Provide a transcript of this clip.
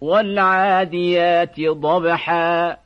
والعاديات ضبحا